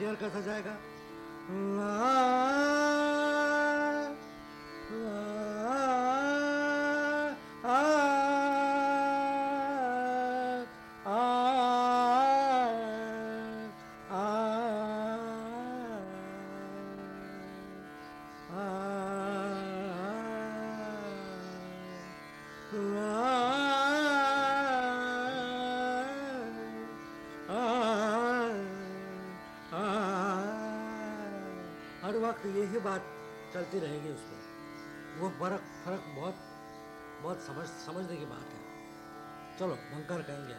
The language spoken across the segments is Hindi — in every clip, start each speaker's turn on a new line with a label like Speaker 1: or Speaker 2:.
Speaker 1: शादी और कैसा जाएगा। वक्त यही बात चलती रहेगी उसमें। वो फ़र्क फ़र्क बहुत बहुत समझ, समझने की बात है। चलो बंकर कहेंगे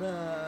Speaker 1: the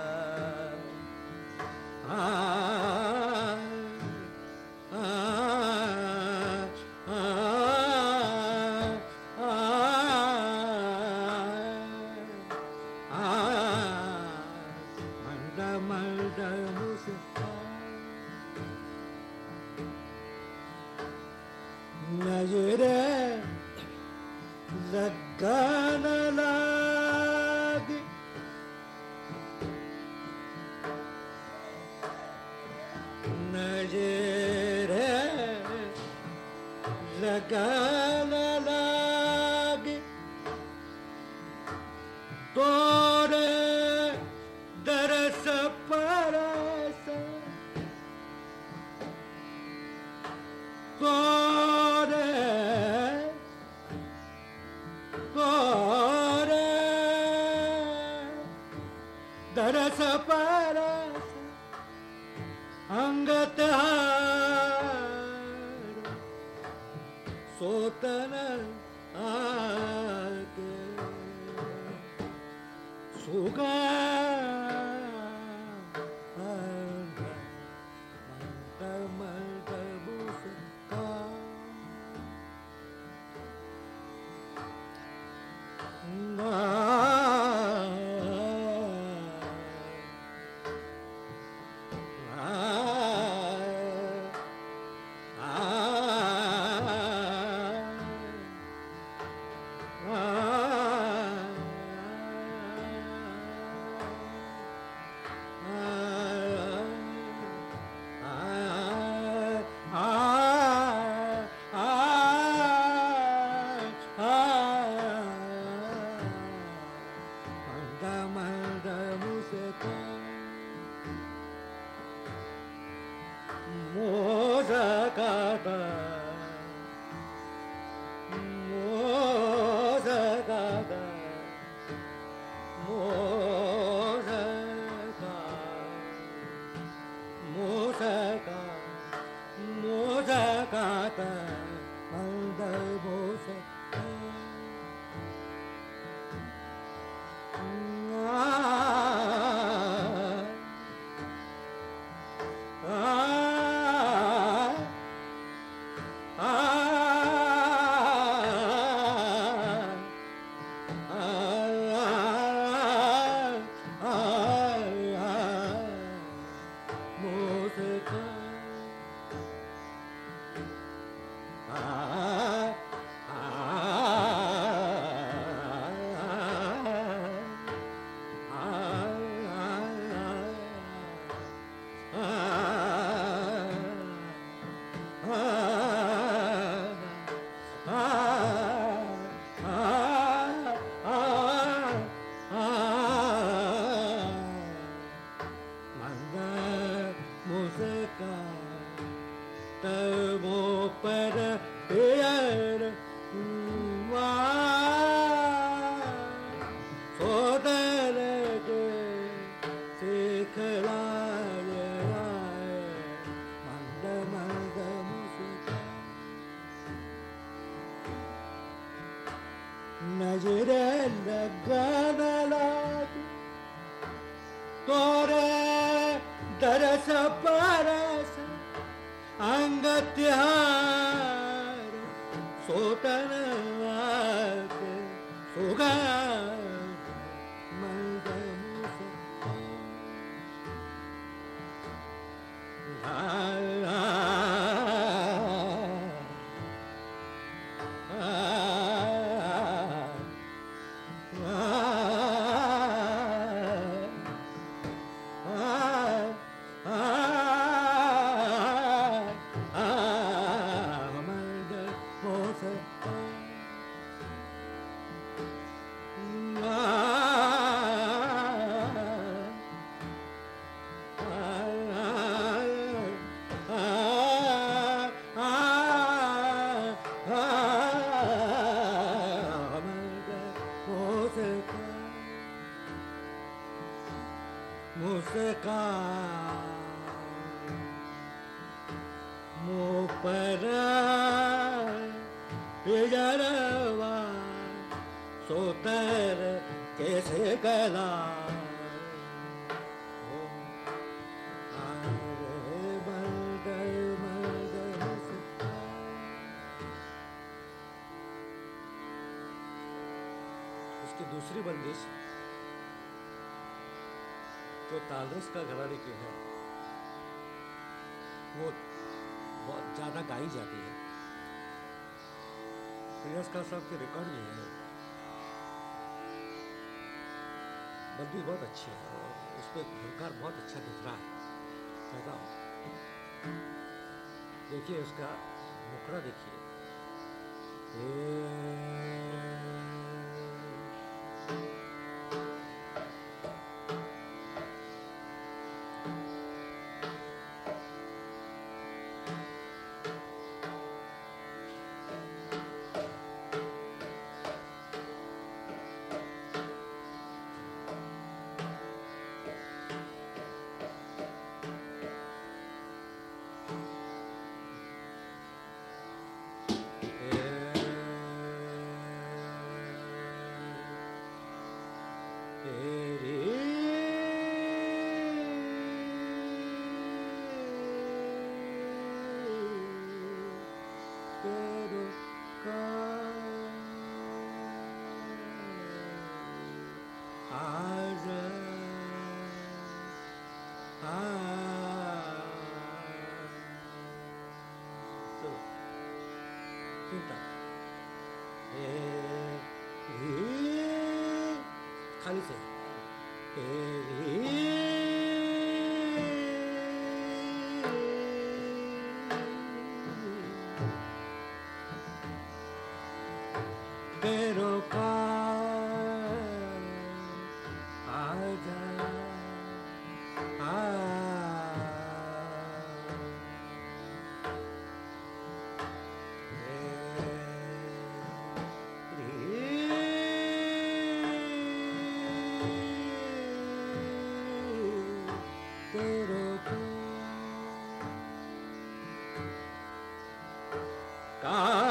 Speaker 1: तालरस का घराने की है, वो बहुत ज़्यादा गाई जाती है। प्रियस का साहब के रिकॉर्ड में है। बंदी बहुत अच्छी है और उस पर हुनकार बहुत अच्छा दिख रहा है। कहता हूँ। देखिए उसका मुखड़ा देखिए। का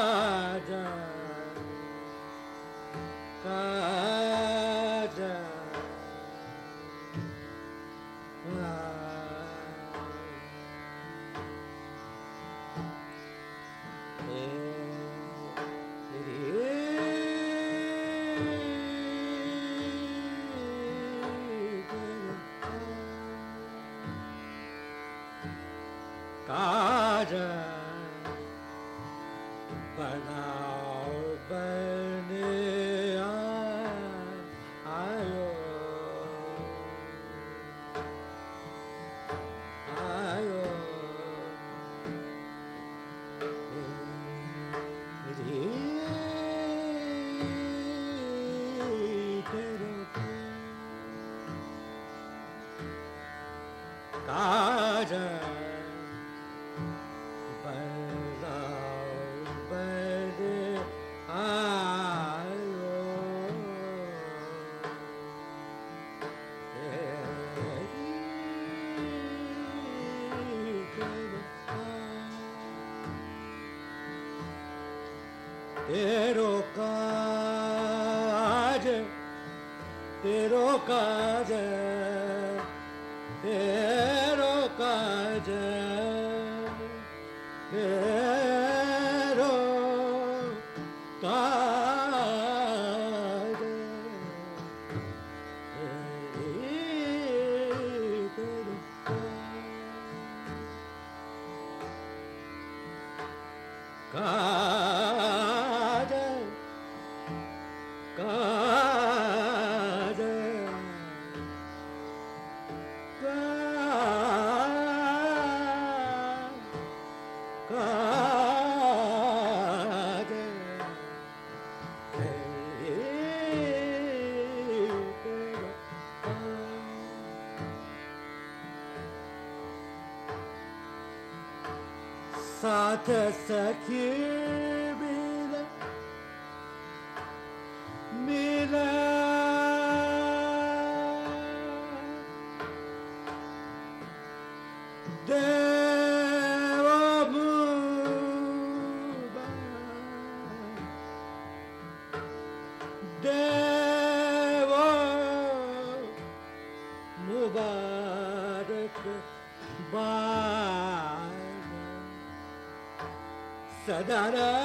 Speaker 1: साथ सदा रग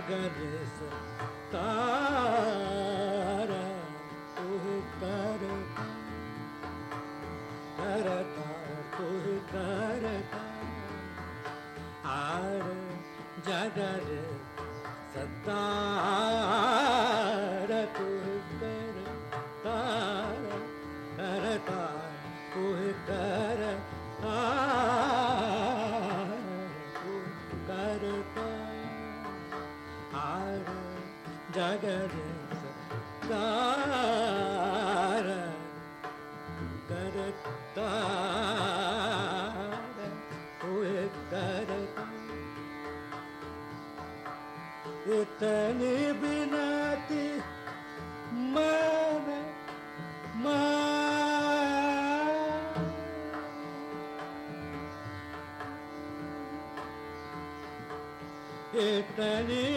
Speaker 1: garganta. Danny.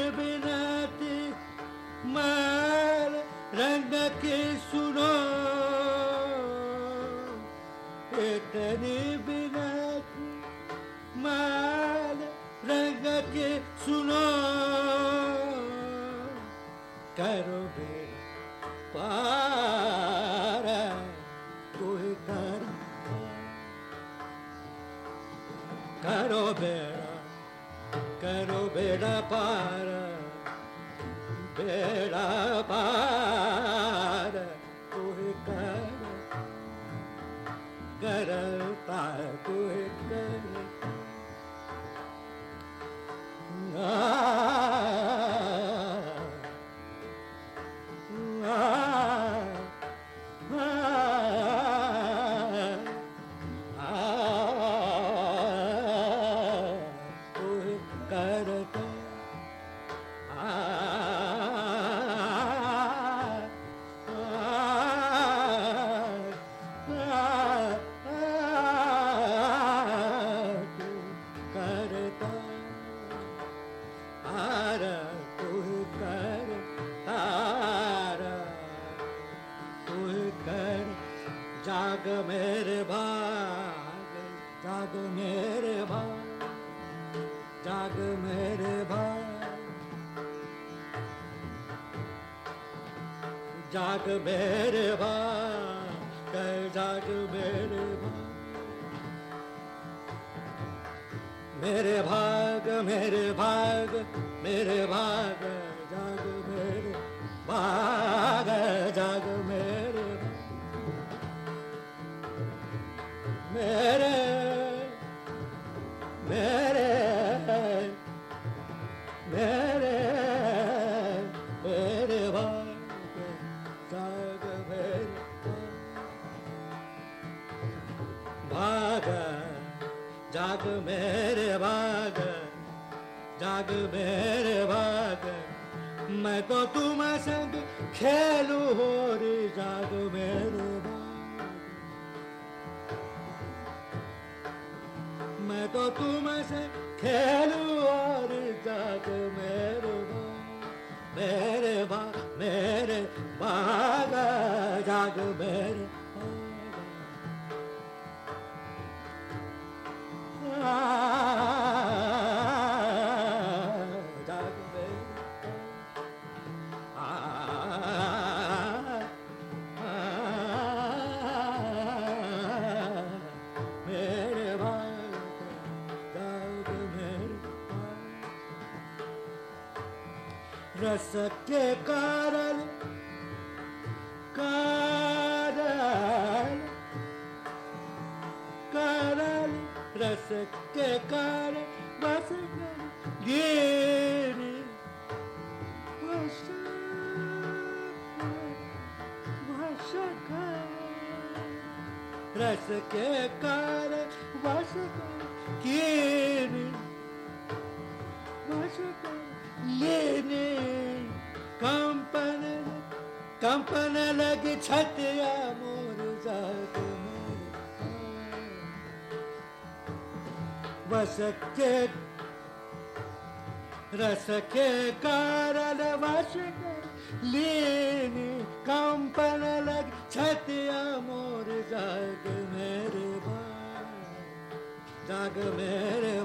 Speaker 1: मेरे बा, कल जाट मेरे बा। मेरे भाग मेरे भाग मेरे भाग, जाग मेरे भाग, जाग मेरे मेरे मेरे मेरे सकेगा रस के कारण वश लेने कंपन लग छतिया मोर जाग मेरे जाग मेरे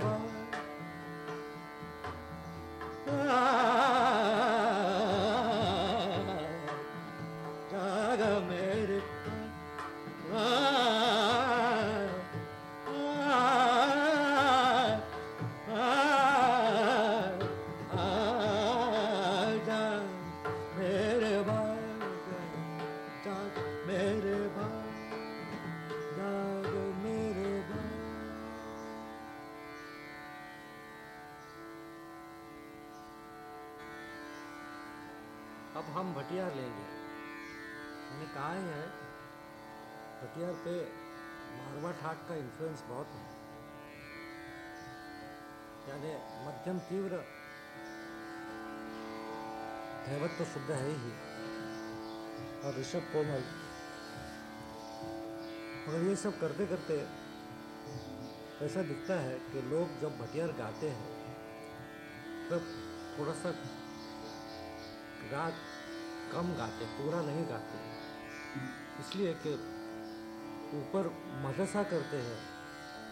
Speaker 1: शुद्ध है ही। और ऋषभ कोमल। मगर ये सब करते करते ऐसा दिखता है कि लोग जब भटियार गाते हैं, तब थोड़ा सा राग कम गाते, पूरा नहीं गाते। इसलिए कि ऊपर मधसा करते हैं,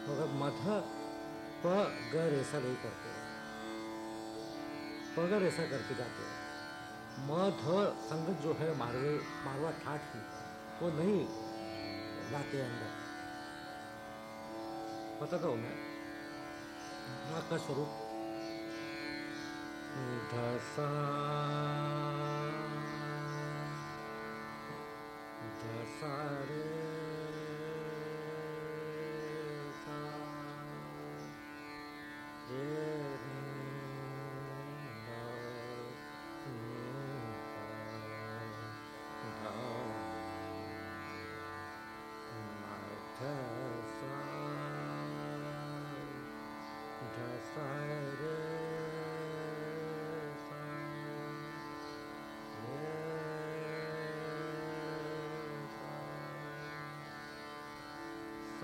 Speaker 1: मगर मध प गर ऐसा नहीं करते। पगर ऐसा करके जाते हैं। मध संगत जो है मारवे मारवा ठाठ की, वो नहीं लाते अंदर। बताता हूँ मैं राग का स्वरूप। रे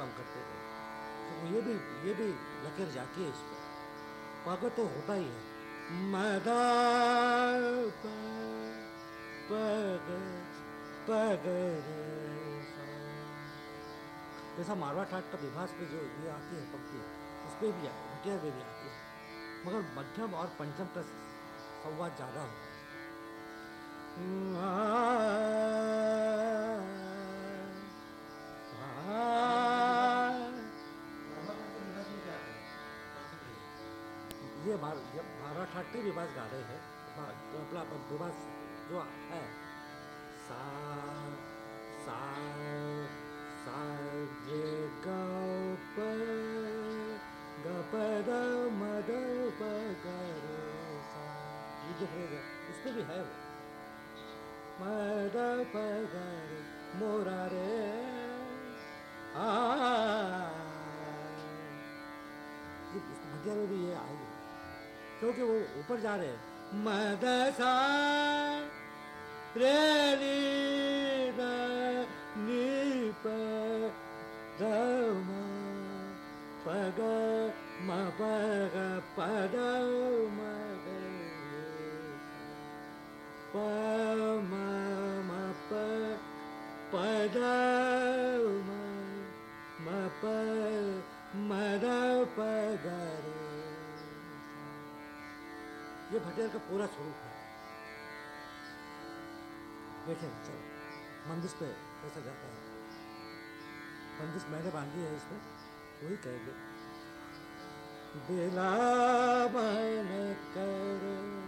Speaker 1: कम करते थे। तो ये भी ये भी लकीर जाती है इस पर। पग तो होता ही है। मदा जैसा मारवा ठाट का विभास पे जो ये आती है, पंक्ति, उस पर भी आती है भटिया में भी आती है। मगर मध्यम और पंचम का संवाद ज़्यादा होता है। ये भारा ठाटे विभास गा रहे हैं। तो अपना विभास जो है सा सा सा जे सा ये जो है भी है वो। मोरा रे। आ भी ये आएगी क्योंकि वो ऊपर जा रहे हैं। मदसा रे पग म पग पद प पद म प मटेरियल का पूरा स्वरूप है। देखें चलो। मंदिर पे पैसा जाता है। मंदिर मैंने बांधी है इसमें, वही कहेंगे। दिला मैंने करे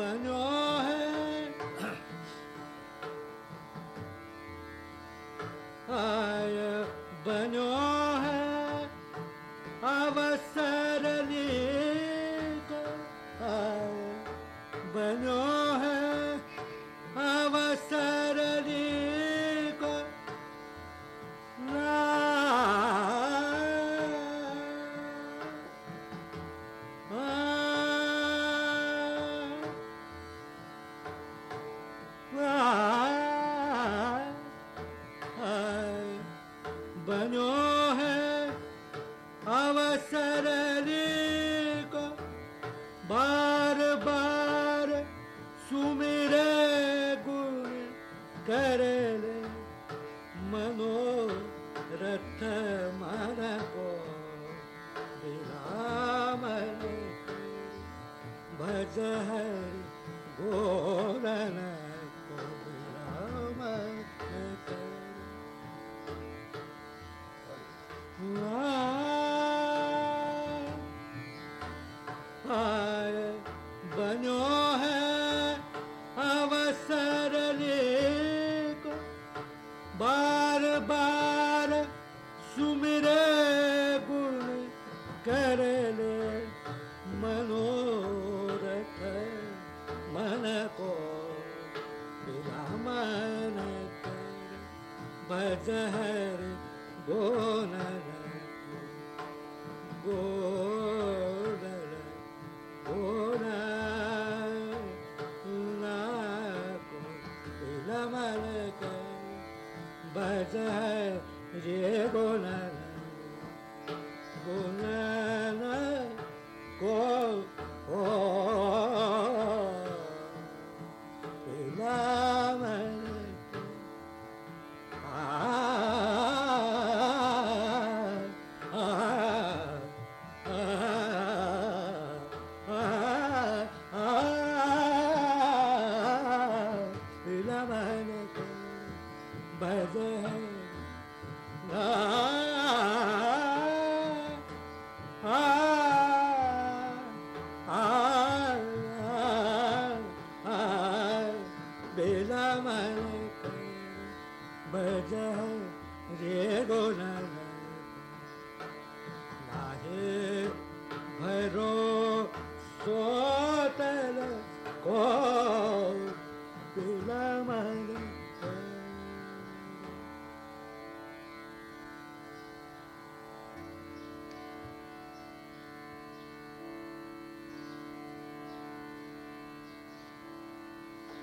Speaker 1: bonheur.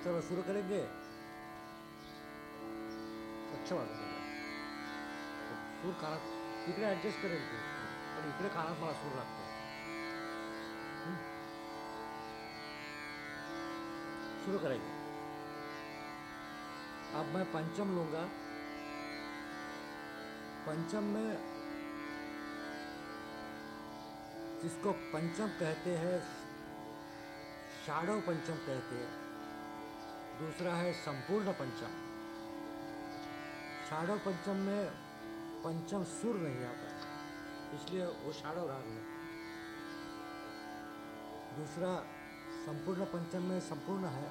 Speaker 1: चलो शुरू करेंगे। अच्छा वाटत सूर कानात तिकडे ॲडजस्ट करेल तू पण इकडे कानात मला सूर लागतो? शुरू करेंगे। अब मैं पंचम लूँगा। पंचम में जिसको पंचम कहते हैं, शाडो पंचम कहते हैं। दूसरा है संपूर्ण पंचम। शाडो पंचम में पंचम सुर नहीं आता। इसलिए वो शाडो राग है। दूसरा संपूर्ण पंचम में संपूर्ण है।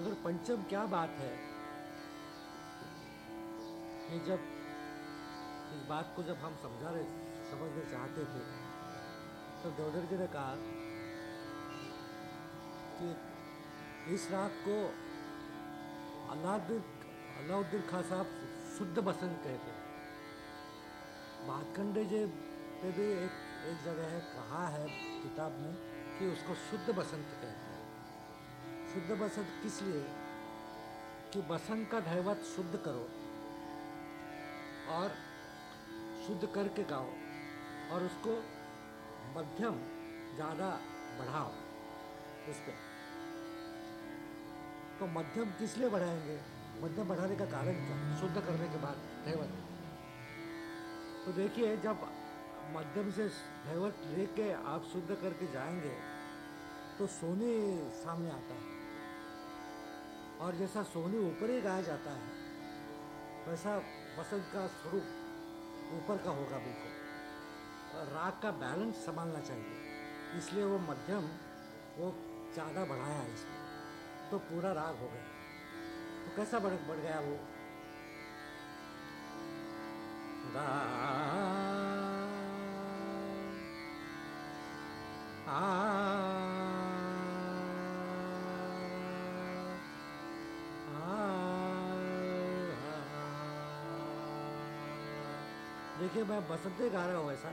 Speaker 1: मगर पंचम क्या बात है? कि जब, इस बात को जब हम समझा रहे समझना चाहते थे तो देवधर जी ने कहा कि इस राग को अलाउद्दीन अलाउद्दीन खां साहब शुद्ध बसंत कहते हैं। भातखंडे जी पे भी एक एक जगह है, कहा है किताब में कि उसको शुद्ध बसंत कहते हैं। शुद्ध बसंत किस लिए? कि बसंत का धैवत शुद्ध करो और शुद्ध करके गाओ और उसको मध्यम, ज़्यादा बढ़ाओ उस पर तो मध्यम किस लिए बढ़ाएँगे? मध्यम बढ़ाने का कारण क्या? शुद्ध करने के बाद दैवत तो देखिए, जब मध्यम से दैवत लेके आप शुद्ध करके जाएँगे तो सोने सामने आता है। और जैसा सोनी ऊपर ही गाया जाता है, वैसा वसंत का स्वरूप ऊपर का होगा बिल्कुल। राग का बैलेंस संभालना चाहिए। इसलिए वो मध्यम, वो ज़्यादा बढ़ाया है इसमें। तो पूरा राग हो गया। तो कैसा बढ़ बढ़ गया वो? आ। देखिए मैं बसंत ही गा रहा हूँ ऐसा।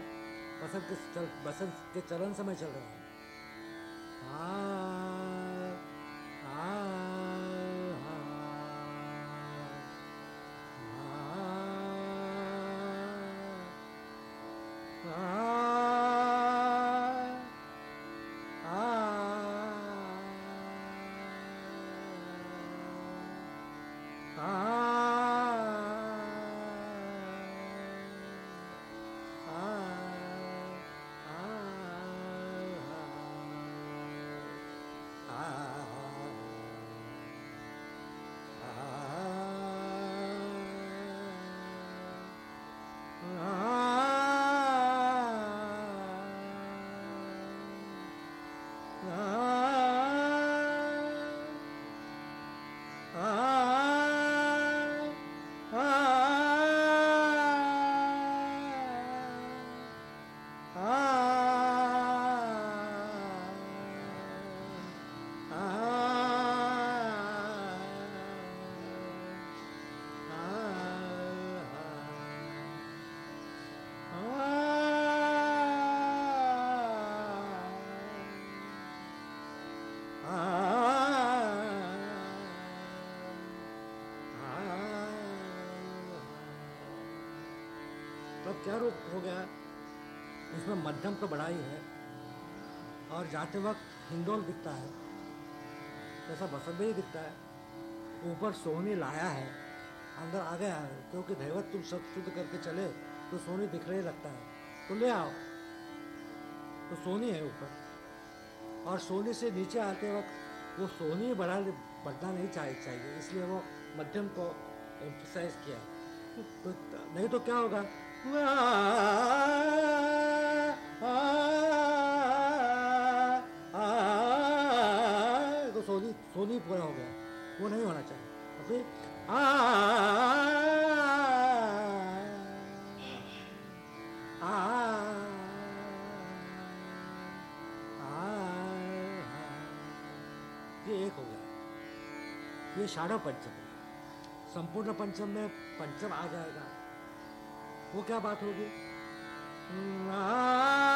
Speaker 1: बसंत के चल बसंत के चलन से मैं चल रहा हूँ। आ, रूप हो गया इसमें मध्यम तो बड़ा ही है। और जाते वक्त हिंडोल दिखता है, जैसा बसंत भी दिखता है। ऊपर सोनी लाया है, अंदर आ गया है, क्योंकि दैवत तुम सब शुद्ध करके चले तो सोनी दिखने लगता है। तो ले आओ। तो सोनी है ऊपर। और सोनी से नीचे आते वक्त वो सोनी बढ़ा बढ़ना नहीं चाहिए चाहिए, इसलिए वो मध्यम को एम्फसाइज किया तो नहीं तो क्या होगा? तो पूरा हो गया वो नहीं होना चाहिए एक हो गया ये शाड़ो पंचम है संपूर्ण पंचम में पंचम आ जाएगा वो क्या बात होगी? आ,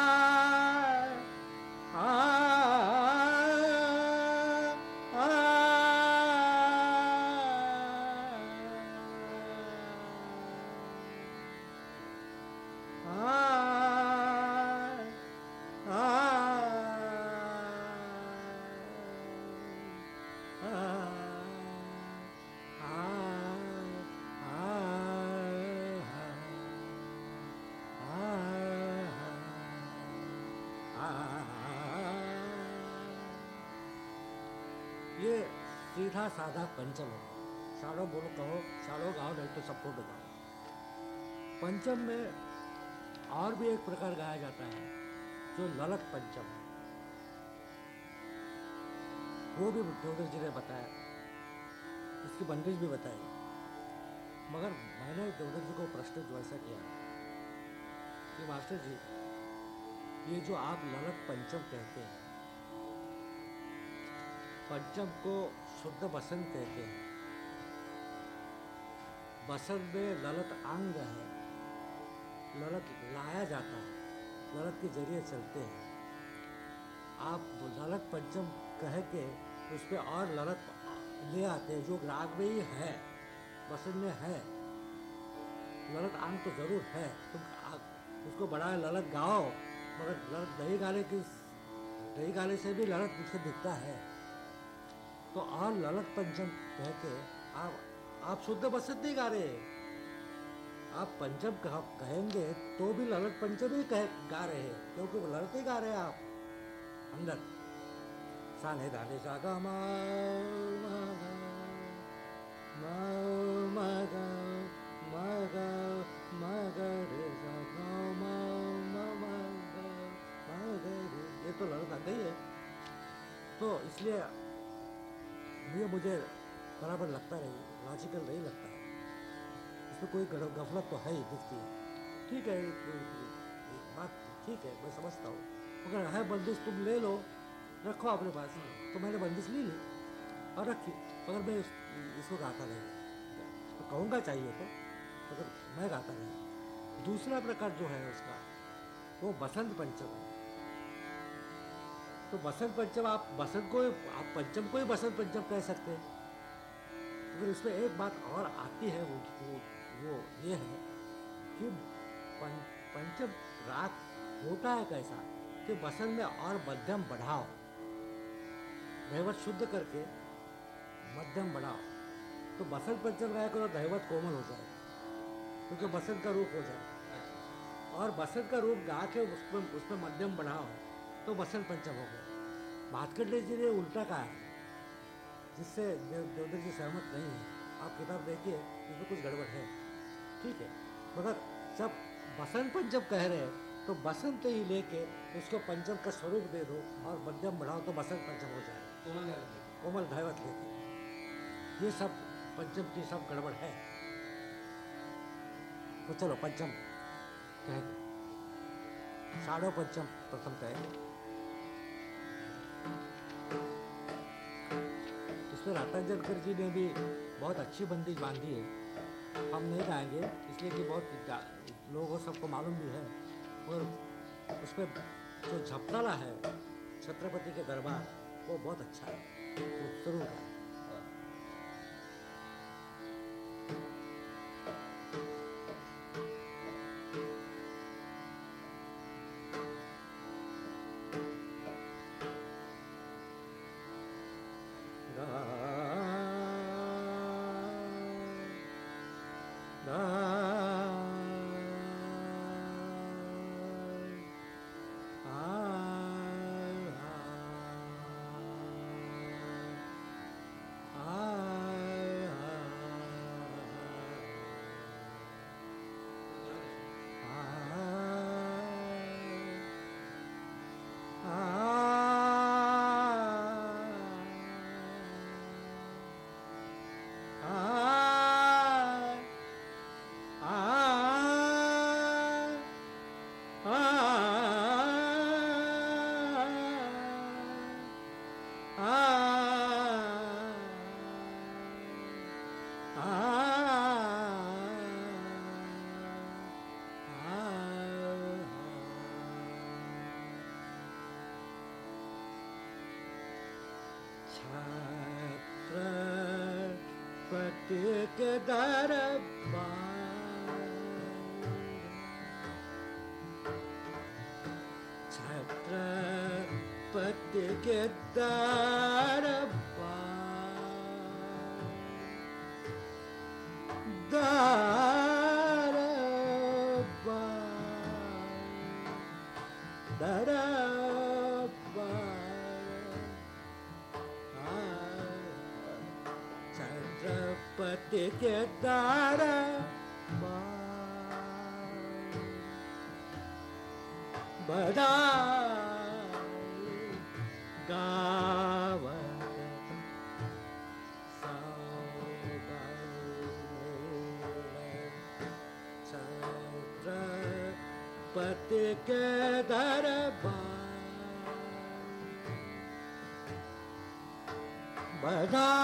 Speaker 1: सीधा साधा पंचम हो। शाड़ो बोलो कहो शाड़ो गाओ, नहीं तो सबको गाओ पंचम में और भी एक प्रकार गाया जाता है, जो ललक पंचम है। वो भी देवदत्त जी ने बताया। इसकी बंदिश भी बताई। मगर मैंने देवदत्त जी को प्रश्न जो ऐसा किया कि मास्टर जी, ये जो आप ललक पंचम कहते हैं पंचम को शुद्ध बसंत कहते हैं। बसंत में ललत अंग है। ललत लाया जाता है। ललत के ज़रिए चलते हैं। आप ललत पंचम कह के उस पर और ललत ले आते हैं, जो राग में ही है, बसंत में है। ललत अंग तो ज़रूर है। तुम उसको बड़ा ललत गाओ, मगर ललत दही गाने की दही गाने से भी ललत मुझसे दिखता है। तो आ ललत पंचम कह के आप आप शुद्ध बसत नहीं गा रहे। आप पंचम कह, कहेंगे तो भी ललत पंचम ही कह गा रहे हैं क्योंकि वो ललत ही गा रहे हैं आप। अंदर साने दाने सा गा ये तो गई है। तो इसलिए ये मुझे बराबर लगता नहीं लॉजिकल नहीं लगता। है इसमें कोई गफलत तो है ही दिखती है। ठीक है बात ठीक है, मैं समझता हूँ। अगर है बंदिश, तुम ले लो, रखो अपने पास। तो मैंने बंदिश ली ली, और रखी। अगर मैं इसको गाता नहीं। तो कहूँगा चाहिए तो अगर मैं गाता नहीं। दूसरा प्रकार जो है उसका, वो बसंत पंचम। तो बसंत पंचम आप बसंत को आप पंचम को ही बसंत पंचम कह सकते हैं। तो फिर इसमें एक बात और आती है वो वो, वो ये है कि पं, पंचम रात होता है कैसा कि बसंत में और मध्यम बढ़ाओ। दैवत शुद्ध करके मध्यम बढ़ाओ। तो बसंत पंचम गाय करो दैवत कोमल हो जाए क्योंकि बसंत का रूप हो जाए। और बसंत का रूप गा के उसमें उसमें मध्यम बढ़ाओ। तो बसंत पंचम हो गया। भातखंडे जी ने उल्टा कहा है जिससे देवदत्त जी सहमत नहीं है। आप किताब देखिए इसमें कुछ गड़बड़ है। ठीक है मगर जब बसंत पंचम कह रहे हैं तो बसंत ही लेके उसको पंचम का स्वरूप दे दो और मध्यम बढ़ाओ तो बसंत पंचम हो जाए। कोमल कोमल धैवत लेके। ये सब पंचम की सब गड़बड़ है। तो चलो पंचम कहेंगे। साढ़ो पंचम प्रथम कहेंगे। इसमें राता जलकर जी ने भी बहुत अच्छी बंदिश बांधी है। हम नहीं गाएँगे इसलिए कि बहुत लोगों सबको मालूम भी है। और उस पर जो झपताला है, छत्रपति के दरबार, वो बहुत अच्छा है। ठेकेदार छत्रपति के చెత్తారా बदाई गावत पति के दरबार बदा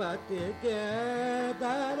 Speaker 1: ಪತಿ ಕೇದಾರ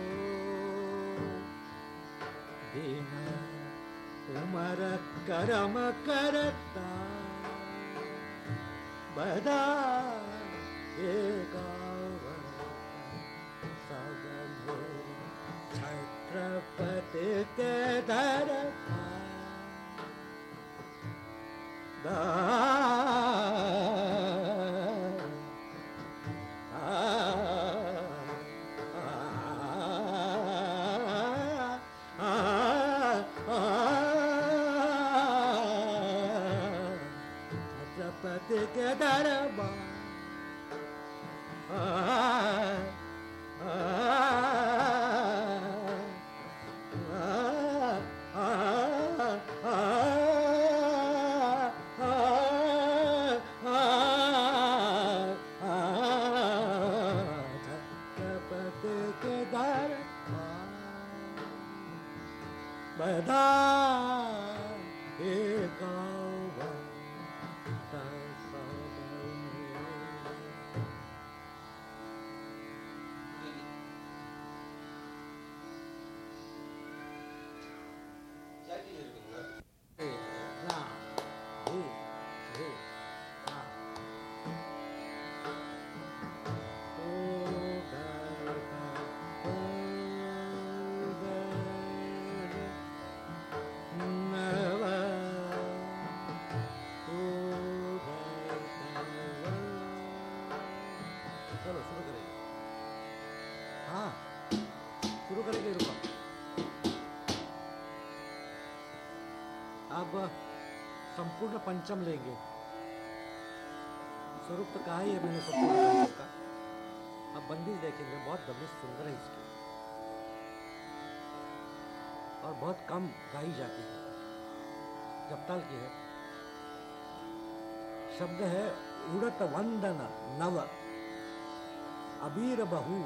Speaker 1: मर करम करता बदा एकावर सब छत्रपति के धरता संपूर्ण पंचम लेंगे। स्वरूप तो कहा ही है मैंने संपूर्ण पंचम का अब बंदिश देखेंगे, बहुत बंदिश सुंदर है इसकी। और बहुत कम गाई जाती है। जपताल की है। शब्द है, उड़त वंदन नव। अबीर बहु।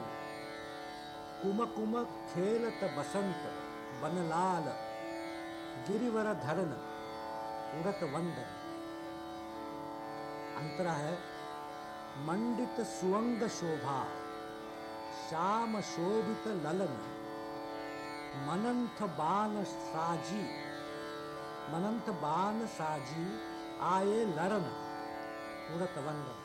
Speaker 1: कुम कुम खेलत बसंत, बनलाल। गिरिवर धरन। उड़त वंदन अंतरा है मंडित सुअंग शोभा, श्याम शोभित ललन। मनंथ बान साजी, मनंथ बान साजी आए लरन, उड़त वंदन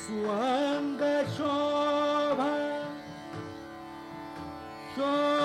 Speaker 1: स्वाङ्गशोभा स्व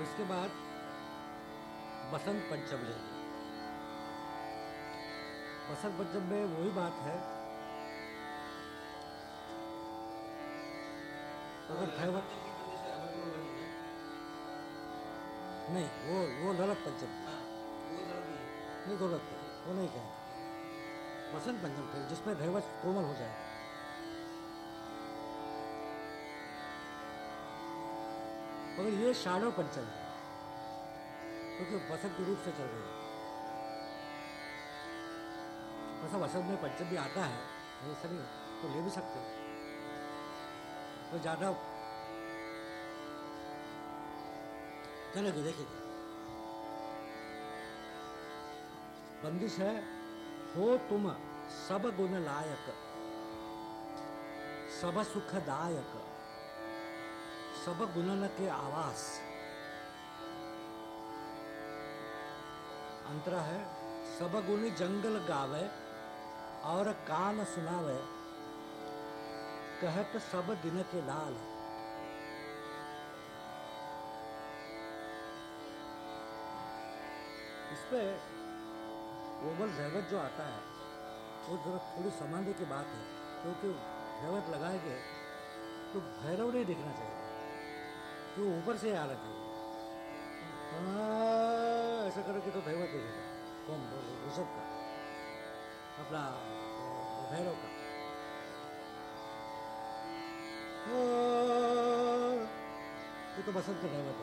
Speaker 1: अब इसके बाद बसंत पंचम। लेंगे बसंत पंचम में वही बात है। अगर थैवत नहीं वो वो ललत पंचम। नहीं गलत वो नहीं कहें बसंत पंचम थे जिसमें धैवत कोमल हो जाए। मगर ये शाणव पंचम है, क्योंकि बसंत के रूप से चल रही है। वैसा वसंत में पंचम भी आता है नहीं तो ले भी सकते हो। तो ज़्यादा चलेगी, देखेंगे। बंदिश है, हो तुम सब गुण लायक, सब सुखदायक सब गुणन के आवास। अंतरा है, सब गुणी जंगल गावे और कान सुनावे। कहत सब दिन के लाल। इस पे ओवल जैवत जो आता है, वो जरा थोड़ी समझने की बात है, क्योंकि जैवत लगाएँगे तो भैरव नहीं दिखना चाहिए। तो ऊपर से आ रहा था? ऐसा करोगे तो भैरव दिखेगा कौन ऋषभ का। अपना भैरव का। ये तो बसंत का दैवत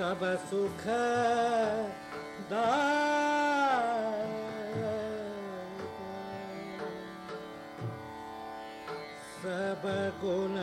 Speaker 1: सब सुख गुण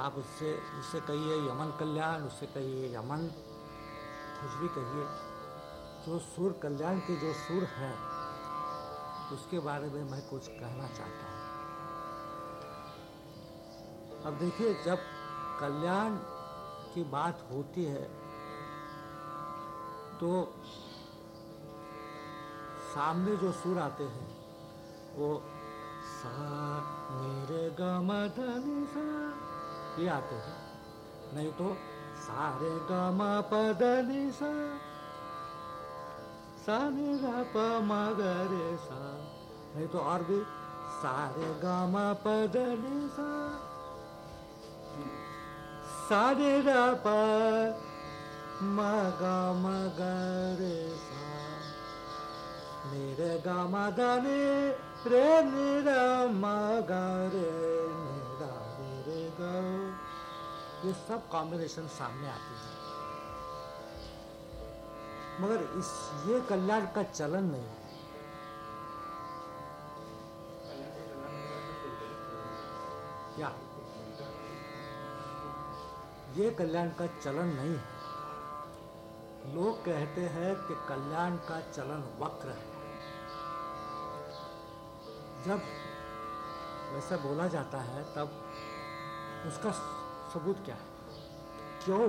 Speaker 1: आप उससे उससे कहिए यमन कल्याण, उससे कहिए यमन, कुछ भी कहिए। जो सुर कल्याण के जो सुर हैं, उसके बारे में मैं कुछ कहना चाहता हूँ। अब देखिए, जब कल्याण की बात होती है तो सामने जो सुर आते हैं, वो, सा मेरे धनी सा ये आते हैं। नहीं तो सारे गम पदनी सा सा नि प म ग रे सा। नहीं तो और भी सारे गम पदनी सा सारे प म ग रे सा। मेरे ग म ध नि रे नि र ये सब कॉम्बिनेशन सामने आती है। मगर इस, ये कल्याण का चलन नहीं है। क्या? ये कल्याण का चलन नहीं है। लोग कहते हैं कि कल्याण का चलन वक्र है। जब वैसा बोला जाता है, तब उसका सबूत क्या है? क्यों?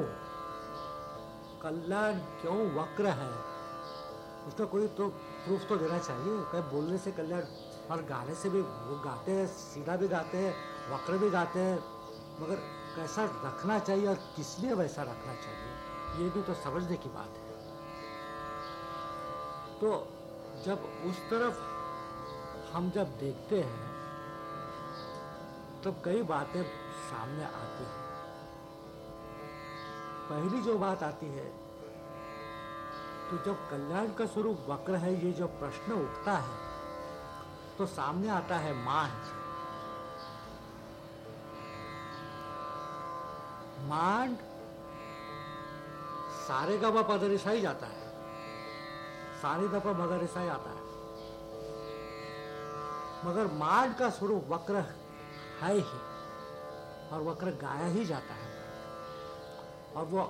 Speaker 1: कल्याण क्यों वक्र है? उसका कोई तो प्रूफ तो देना चाहिए। कहीं बोलने से कल्याण, और गाने से भी वो गाते हैं, सीधा भी गाते हैं, वक्र भी गाते हैं, मगर कैसा रखना चाहिए और किस लिए वैसा रखना चाहिए, ये भी तो समझने की बात है। तो जब उस तरफ़ हम जब देखते हैं, तब तो कई बातें सामने आती हैं। पहली जो बात आती है तो जब कल्याण का स्वरूप वक्र है, ये जो प्रश्न उठता है तो सामने आता है मांड मांड सारे का पदरिसा ही जाता है। सारे दफ़ा मदरिसा ही आता है। मगर मान का स्वरूप वक्र है ही, और वक्र गाया ही जाता है। और वो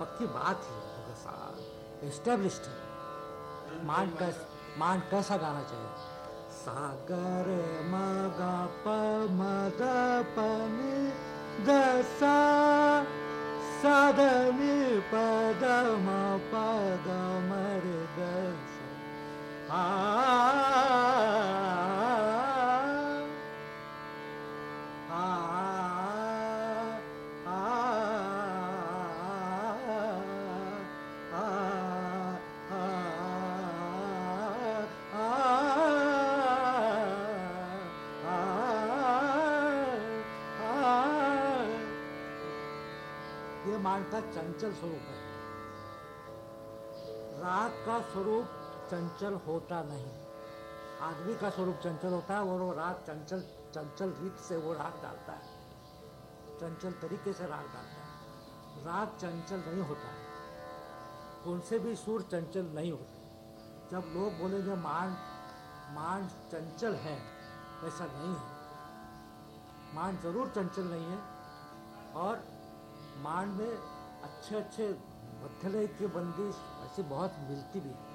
Speaker 1: पक्की बात ही एस्टेब्लिश्ड है। मान का मान कैसा गाना चाहिए? सागर मग प मद पनि दसा सदनि पदम पद मर दस आ चंचल स्वरूप है। राग का स्वरूप चंचल होता नहीं। आदमी का स्वरूप चंचल होता है और वो राग चंचल चंचल रीत से वो राग डालता है। चंचल तरीके से राग डालता है। राग चंचल नहीं होता। उनसे भी सुर चंचल नहीं होते। जब लोग बोलेंगे, मान मान चंचल है, ऐसा नहीं है। मान ज़रूर चंचल नहीं है और मान में अच्छे अच्छे मथले की बंदिश ऐसी बहुत मिलती भी है।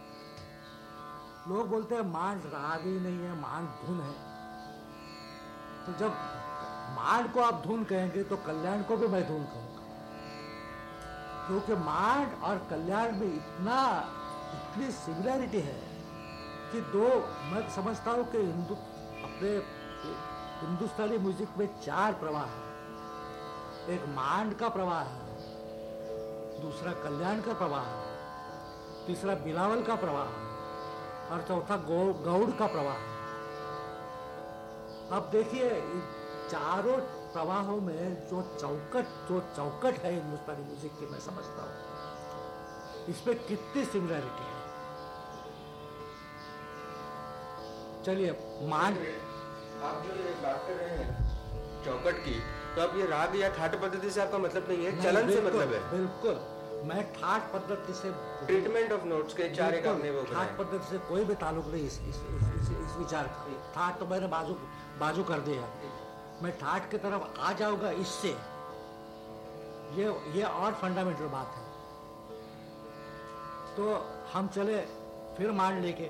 Speaker 1: लोग बोलते हैं मांड राग ही नहीं है मांड धुन है। तो जब मांड को आप धुन कहेंगे तो कल्याण को भी मैं धुन कहूँगा। क्योंकि मांड और कल्याण में इतना, इतनी सिमिलैरिटी है कि दो, मैं समझता हूँ कि हिंदू, अपने हिंदुस्तानी म्यूज़िक में चार प्रवाह है। एक मांड का प्रवाह है दूसरा कल्याण का प्रवाह, तीसरा बिलावल का प्रवाह, और चौथा गौ, गौड़ का प्रवाह। अब देखिए चारों प्रवाहों में जो चौकट जो चौकट है हिंदुस्तानी म्यूज़िक की, मैं समझता हूँ। इसमें कितनी सिमिलरिटी है। चलिए, मान
Speaker 2: आप जो बात कर रहे हैं, चौकट की तो अब ये राग या ठाट पद्धति से आपका मतलब नहीं है चलन से मतलब है।
Speaker 1: बिल्कुल। मैं ठाट पद्धति से
Speaker 2: ट्रीटमेंट ऑफ़ नोट्स के चार एक आपने वो
Speaker 1: ठाट पद्धति से कोई भी ताल्लुक नहीं इस इस, इस, इस, इस विचार का। ठाट तो मैंने बाजू बाजू कर दिया। मैं ठाट की तरफ़ आ जाऊँगा इससे। ये ये और फंडामेंटल बात है। तो हम चले फिर मान लेके।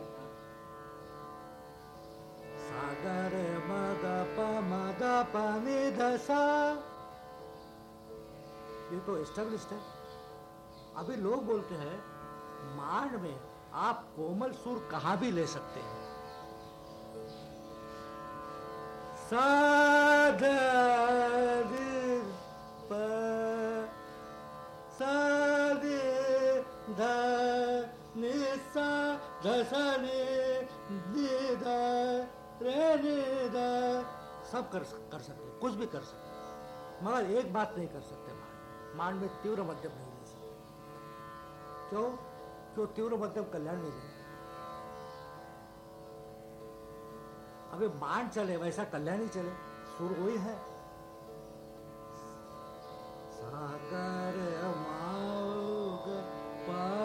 Speaker 1: सागर प मद प निधसा ये तो एस्टेब्लिश्ड है अभी लोग बोलते हैं मान में आप कोमल सुर कहाँ भी ले सकते हैं साध सब कर कर सकते कुछ भी कर सकते मगर एक बात नहीं कर सकते मान मान में तीव्र मध्यम नहीं ले सकते। क्यों? क्यों तीव्र मध्यम कल्याण नहीं चले अभी मान चले, वैसा कल्याण ही चले, सुर वही है। सागर माउग पमदा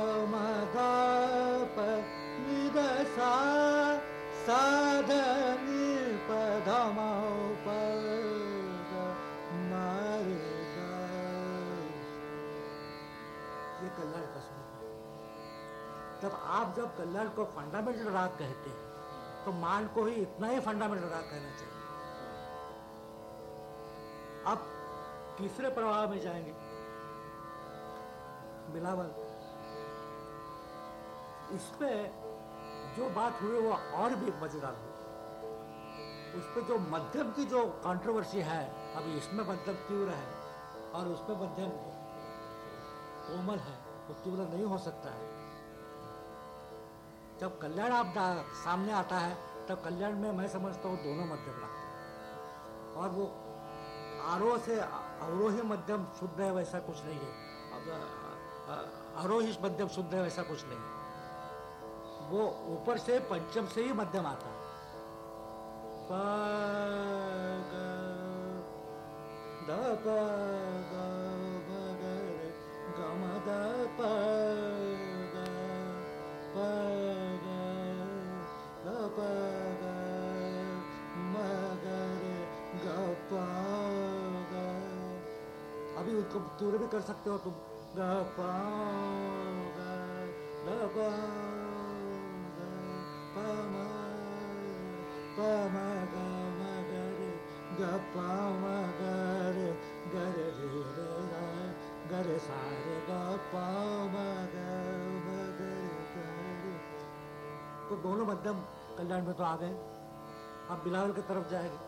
Speaker 1: जब आप जब कल्याण को फंडामेंटल राग कहते हैं तो मान को ही इतना ही फंडामेंटल राग कहना चाहिए। अब तीसरे प्रवाह में जाएँगे। बिलावल इस पे जो बात हुई वो और भी मज़ेदार हुई। उस पर जो मध्यम की जो कंट्रोवर्सी है, अभी इसमें मध्यम तीव्र है, और उसमें मध्यम कोमल है, वो तीव्र नहीं हो सकता है। जब कल्याण आप सामने आता है तब कल्याण में मैं समझता हूँ दोनों मध्यम लगते हैं और वो आरोह से अवरोही मध्यम शुद्ध है वैसा कुछ नहीं है अब आरोही मध्यम शुद्ध है वैसा कुछ नहीं वो ऊपर से पंचम से ही मध्यम आता है ग हो ग ग ग ग ग ग ग प म ग रे ग रे रे रे ग ग, रे, सा, रे, ग तो दोनों मध्यम कल्याण में तो आ गए। अब बिलावल की तरफ़ जाएँगे।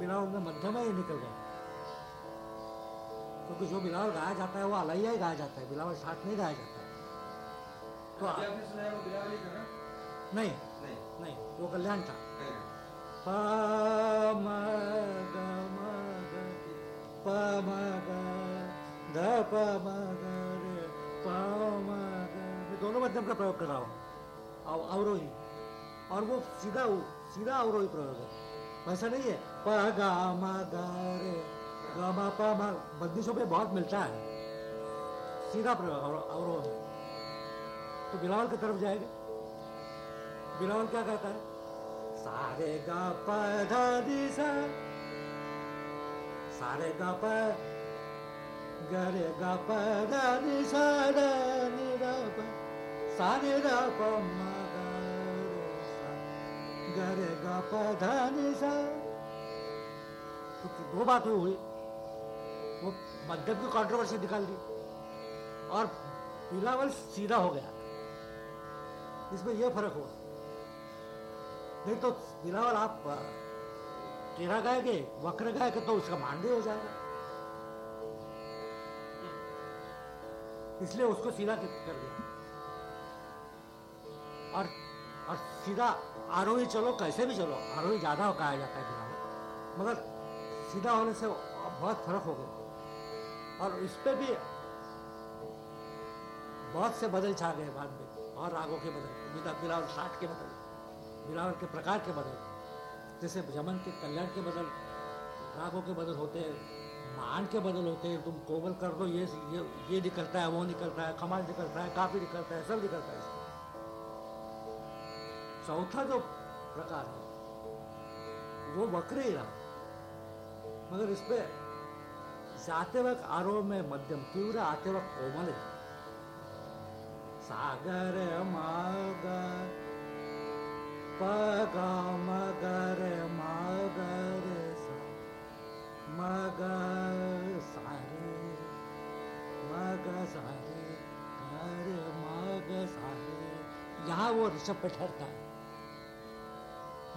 Speaker 1: बिलावल में मध्यम ही निकल गए। क्योंकि जो बिलावल गाया जाता है वो अलैया ही गाया जाता है। बिलावल साठ नहीं गाया जाता है। तो
Speaker 2: वो बिलावली था
Speaker 1: नहीं
Speaker 2: नहीं
Speaker 1: नहीं वो कल्याण था
Speaker 2: नहीं।
Speaker 1: प म ग म ग प म ग ध प म ग रे प म ग मैं दोनों मध्यम का प्रयोग कर रहा हूँ। अवरोही और वो सीधा सीधा अवरोही प्रयोग है। वैसा नहीं है। प ग म ग रे बंदिशों पे बहुत मिलता है। सीधा प्रयोग अवरो- अवरोह तो बिलावल की तरफ़ जाएँगे। बिलावल क्या कहता है? सारे ग प सारे ग प ग रे ग प ध नि सा ध नि ध प सा रे ध प म ग प तो दो बातें हुई। मध्यम की कंट्रोवर्सी निकाल दी। और बिलावल सीधा हो गया। इसमें यह फ़र्क हुआ। नहीं तो बिलावल आप टेढ़ा गाएँगे वक्र गाएँगे तो उसका मानदेय हो जाएगा। इसलिए उसको सीधा कर दिया। और और सीधा आरोही चलो, कैसे भी चलो, आरोही ज़्यादा गाया जाता है बिलावल मगर सीधा होने से बहुत फ़र्क हो गया। और इस पे भी बहुत से बदल छा गए बाद में। और रागों के बदल बिला बिलावल साठ के बदल, बिलावल के प्रकार के बदल, जैसे जमन के कल्याण के बदल, रागों के बदल होते हैं मान के बदल होते हैं, तुम कोमल कर दो, ये ये ये निकलता है, वो निकलता है, खमाल निकलता है, काफ़ी निकलता है, सब निकलता है। चौथा जो प्रकार है, वो वक्र ही रहा। मगर इस पे जाते वक्त आरोह में मध्यम तीव्र आते वक्त कोमल है। सागर मग पग मगर मगर सा सारे, मग सारे, कर मग सारे। यहाँ वो ऋषभ पे ठहरता है।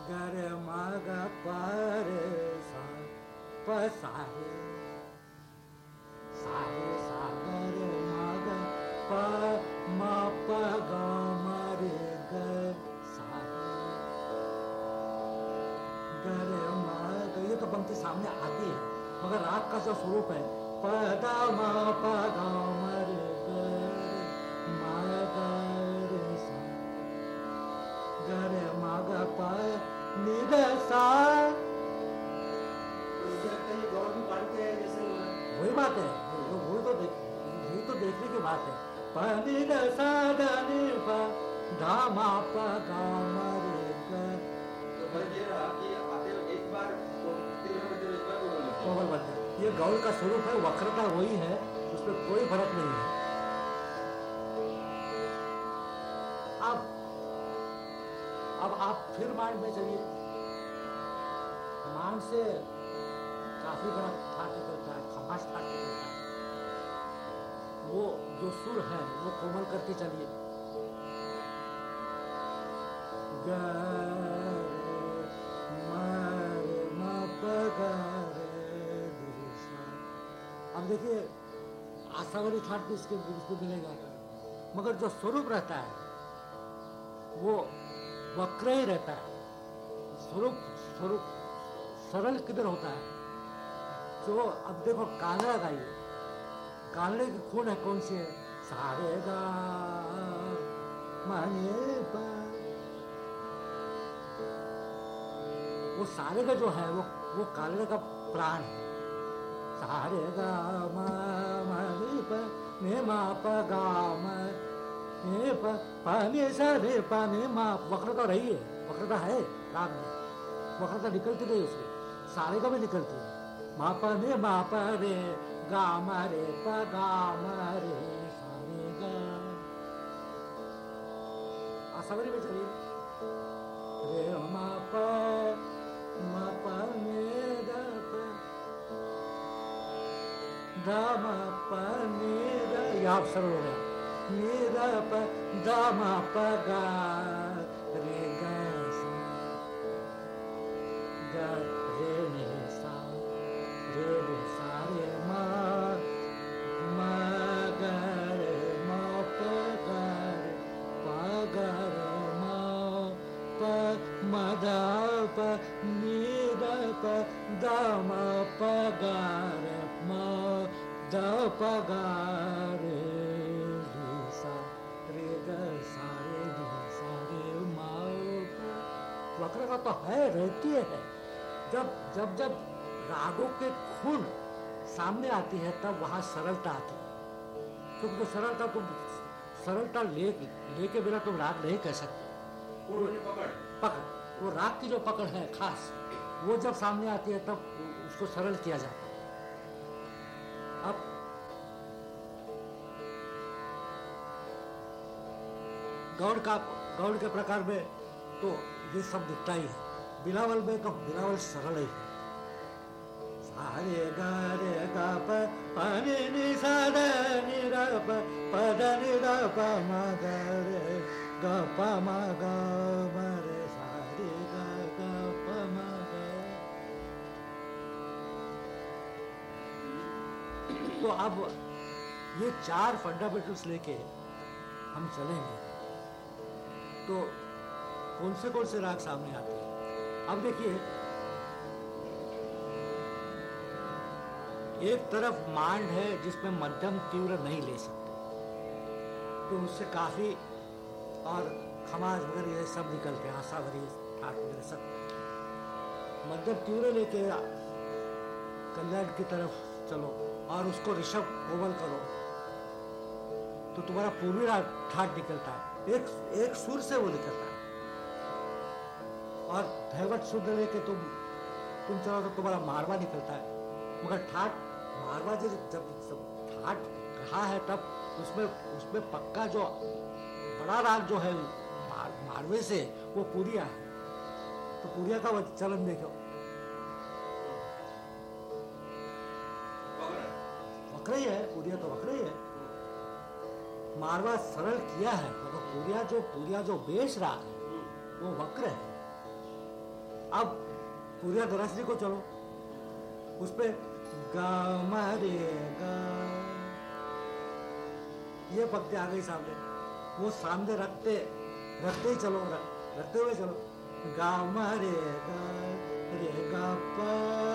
Speaker 1: गर मग पर सा प ये तो सामने आती है मगर राग का जो स्वरूप है प द म प ग म रे ग रे म ग रे सा गर म ग प
Speaker 2: तो है है है।
Speaker 1: वही बात है वो- वही तो देख यही तो देखने की बात है। पनी द सा द नि प धा मा प गा म रे ग
Speaker 2: तो फ़र्क ये रहा कि आते एक बार वो में एक बार है।
Speaker 1: है। ये गौर का स्वरूप है वक्रता वही है उसमें कोई फ़र्क नहीं है। अब अब आप फिर मान में चलिए। मान से काफ़ी बड़ा ठाट निकलता है खमास ठाट निकलता है वो, जो सुर है, वो कोमल करके चलिए। अब देखिए आशावरी ठाट भी इसके, इसको मिलेगा। मगर जो स्वरूप रहता है, वो वक्र ही रहता है। स्वरूप स्वरूप सरल किधर होता है? जो, अब देखो, कांगड़ा गाइए। कांगड़े की खून है, कौन सी? है सारे गा वो सारे का जो है, वो वो कांगड़े का प्राण है। सारे गा मा मा प मा प गा म प मा वक्रता रही है, वक्रता है राग में। वक्रता निकलती नहीं उसकी सारे का भी निकलती है। मा प ने मा प रे गा म रे प गा। म रे सा रे गा असवरी में चलिए रे, म, प म, प ने द, प। ध म, प ने द यहाँ अवसर हो गया। नि द, प ध म, प, गा, रे रे रे सा रे ग सा रे रे सा रे म प वक्र का तो है रहती है। जब जब जब रागों के खून सामने आती है तब वहाँ सरलता आती है। क्योंकि तो सरलता तुम सरलता ले लेके बिना तुम राग नहीं कह सकते।
Speaker 2: पकड़।
Speaker 1: पकड़। वो राग की जो पकड़ है खास वो जब सामने आती है तब उसको सरल किया जाता है। अब गौड़ का, गौड़ के प्रकार में तो ये सब दिखता ही है। बिलावल में तो बिलावल सरल ही है। सारे गा रे गा प प नि नि र प प नि र प म ग रे ग प म ग म तो अब ये चार फंडामेंटल्स लेके हम चलेंगे। तो कौन से कौन से राग सामने आते हैं? अब देखिए, एक तरफ़ मांड है जिसमें मध्यम तीव्र नहीं ले सकते। तो उससे काफ़ी और खमाज वगैरह ये सब निकलते हैं आशा भरी वगैरह सब। मध्यम तीव्र लेके कल्याण की तरफ़ चलो। और उसको ऋषभ कोमल करो। तो तुम्हारा पूर्वी ठाट निकलता है। एक एक सुर से वो निकलता है। और धैवट शुद्ध लेके तुम तुम चलो तो तुम्हारा मारवा निकलता है। मगर ठाट मारवा जब जब जब ठाट कहा है तब उसमें उसमें पक्का जो बड़ा राग जो है मार, मारवे से वो पूरिया है। तो पूरिया का चलन देखो। वक्र ही है पूरिया तो वक्र ही। है मारवा सरल किया है, मगर पूरिया जो पूरिया जो बेस राग है, वो वक्र है। अब पूरिया दरासरी को चलो। उस पे, गा ये पंक्ति आ गई सामने। वो सामने रखते रखते ही चलो रखते हुए चलो। गा, मा, रे, गा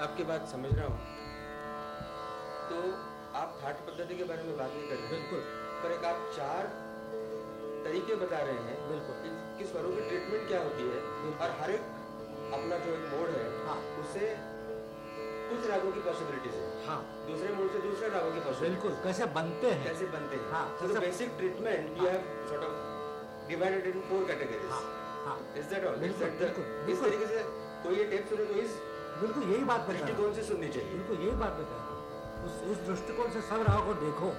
Speaker 2: आपकी बात समझ रहा हूँ। तो आप ठाट पद्धति के बारे में बात नहीं कर रहे।
Speaker 1: बिल्कुल।
Speaker 2: पर एक आप चार तरीके बता रहे हैं
Speaker 1: बिल्कुल।
Speaker 2: कि, कि स्वरों की ट्रीटमेंट क्या होती है। और हर एक अपना जो एक मोड है
Speaker 1: हाँ।
Speaker 2: उससे कुछ रागों की पॉसिबिलिटीज है।
Speaker 1: हाँ।
Speaker 2: दूसरे मोड से दूसरे रागों की पॉसिबिलिटी
Speaker 1: बिल्कुल। कैसे बनते हैं?
Speaker 2: कैसे बनते हैं?
Speaker 1: हाँ,
Speaker 2: the
Speaker 1: जैसे-
Speaker 2: basic treatment you have sort of divided into four
Speaker 1: हाँ हाँ।
Speaker 2: Is
Speaker 1: बिल्कुल,
Speaker 2: that the
Speaker 1: बिल्कुल,
Speaker 2: इस तरीके से कोई ये टेप सुने तो इस
Speaker 1: बिल्कुल यही बात
Speaker 2: दृष्टिकोण से सुननी चाहिए।
Speaker 1: बिल्कुल यही बात हूँ उस उस दृष्टिकोण से सब राह को देखो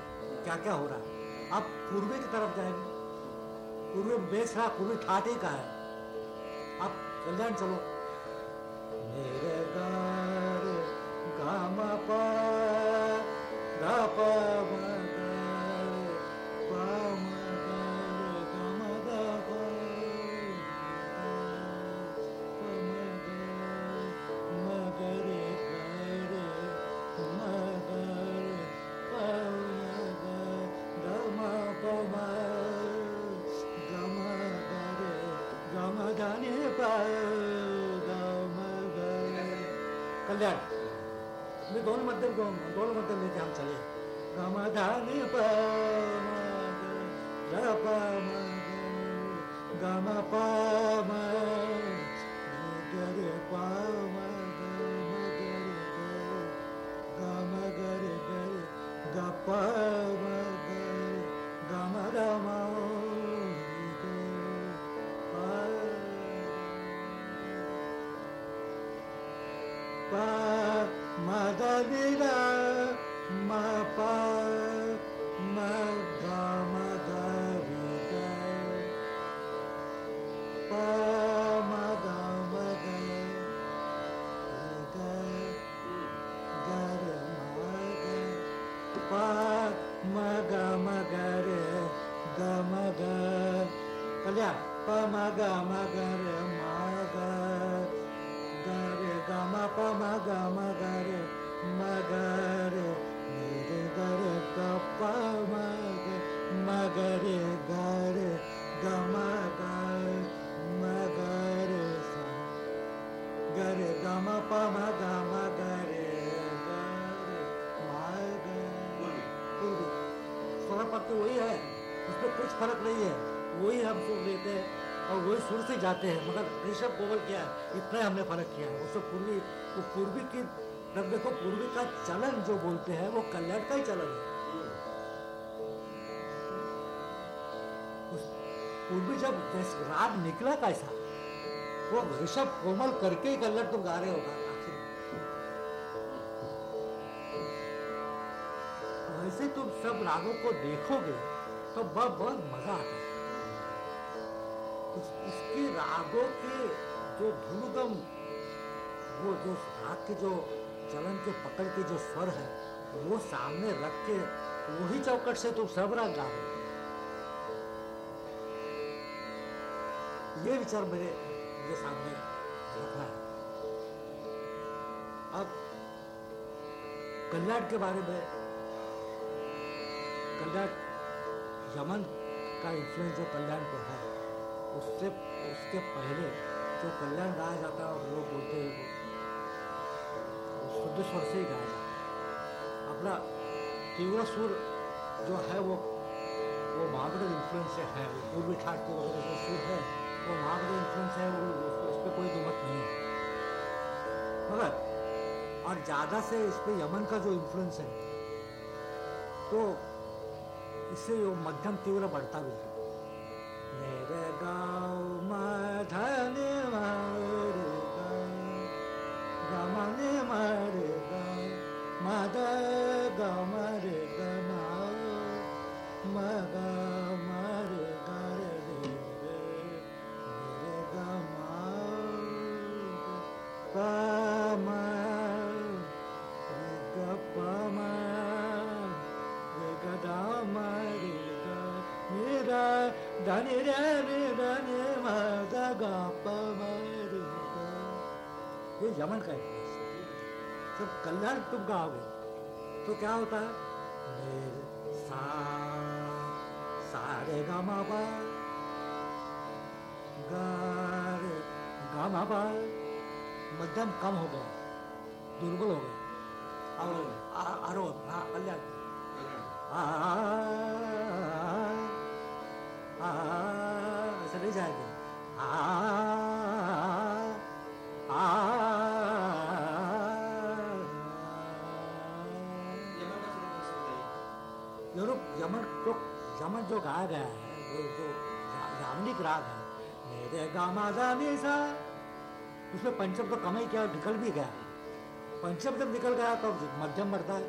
Speaker 1: क्या क्या हो रहा है। आप पूर्वी की तरफ़ जाएँगे। पूर्वी बेस रहा पूर्वी ठाटे का है। आप कल्याण चलो। म ग म ग रे सा ग रे ग म प म ग म ग रे ग रे म ग स्वर पत्ती वही है उसमें कुछ फ़र्क नहीं है वही हम सुर लेते हैं और वही सुर से जाते हैं। मगर ऋषभ गोवल क्या है? इतना हमने फ़र्क किया है। उससे पूर्वी, वो पूर्वी की तब देखो, पूर्वी का चलन जो बोलते हैं, वो कल्याण का ही चलन है। पूर्वी जब राग निकला कैसा वो ऋषभ कोमल करके कल्याण तुम गा रहे होगा वैसे तुम सब रागों को देखोगे तो बहुत बहुत मज़ा आता है। उस, उसके रागों के जो धुनुगम वो जो राग के जो चलन के पकड़ के जो स्वर है वो सामने रख के वही चौकट से तुम सब राग गाओ। ये विचार मेरे मेरे सामने रखना है। अब कल्याण के बारे में कल्याण यमन का इन्फ्लुएंस जो कल्याण पे है उससे, उसके पहले जो कल्याण गाया जाता है और लोग बोलते हैं शुद्ध स्वर से ही गाया जाता है। अपना तीव्र सुर जो है वो वो महागढ़ इन्फ्लुएंस से है, वो पूर्वी ठाट के वगैरह जो सुर है, वो महागढ़ इन्फ्लुएंस है, वो उस पर कोई दुमत नहीं है। मगर, और ज़्यादा से इस पर यमन का जो इन्फ्लुएंस है तो इससे वो मध्यम तीव्र बढ़ता भी है। मेरे गाँव ये यमन का है। जब कल्याण तुम गाओगे तो क्या होता है? सा सारे गा मा पा गा रे पा मध्यम कम हो गया दुर्बल हो गया और आ- आरोह हाँ कल्याण। आ यमन जो यमन जो गाया गया है, जो या- यामनिक राग है, मेरे गामा दानी सा। उसमें पंचम तो कम ही क्या निकल भी गया। पंचम जब निकल गया तो मध्यम बढ़ता है।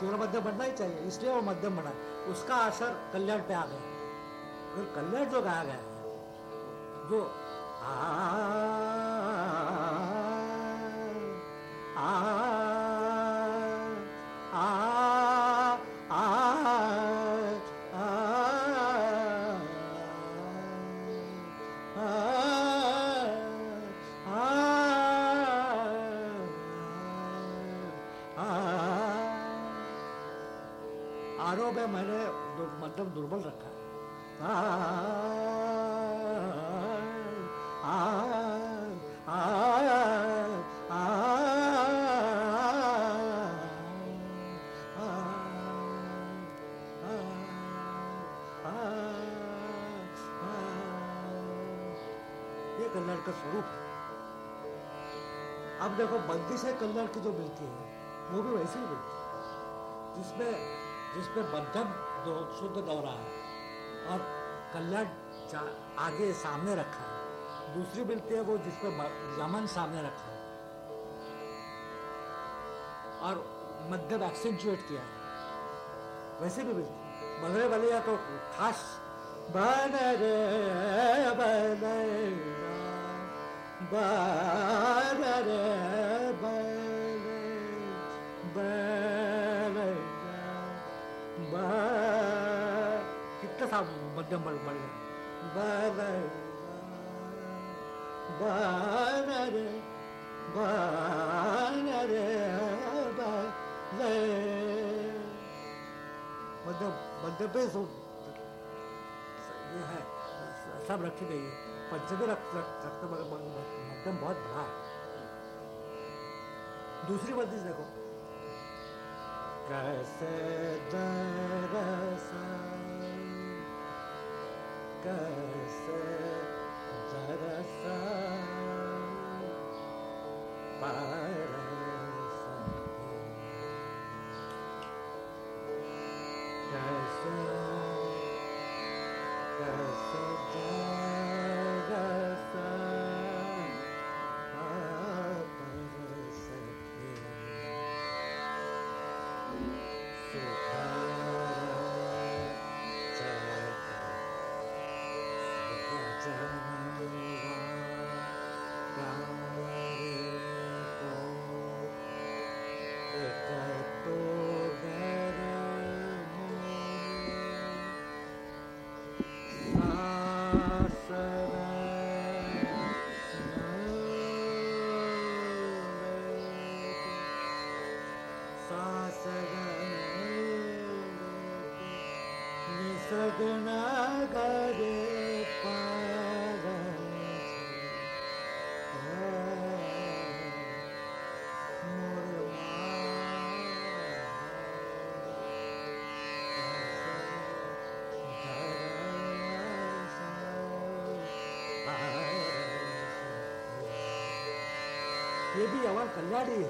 Speaker 1: तीव्र मध्यम बढ़ना ही चाहिए, इसलिए वो मध्यम बढ़ा उसका असर कल्याण पे आ गया। फिर कल्याण जो गाया गया है, जो, आ से कल्याण की जो मिलती है? वो भी वैसे ही मिलती है। जिसमें जिसमें मध्यम दो शुद्ध दौरा है और कल्याण आगे सामने रखा है। दूसरी मिलती है वो जिसमें यमन सामने रखा है। और मध्यम एक्सेंचुएट किया है। वैसे भी मिलती है। बगड़े वाले या तो खास। बन रे, बन बन रे। सब रखी गई पंचमी रक्त रक्त मध्यम बहुत बड़ा है। दूसरी बंदिश देखो। कैसे दरसा कैसे दरसा कैसे ये भी हमारा कल्याण ही